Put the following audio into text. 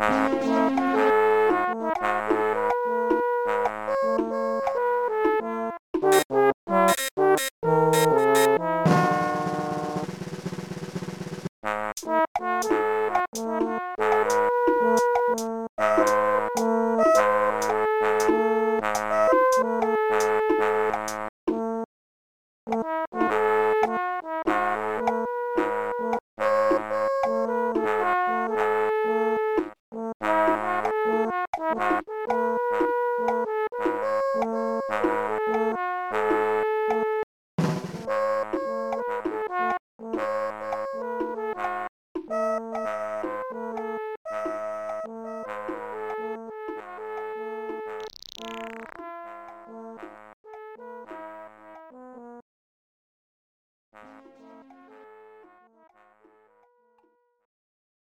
you. Thank you.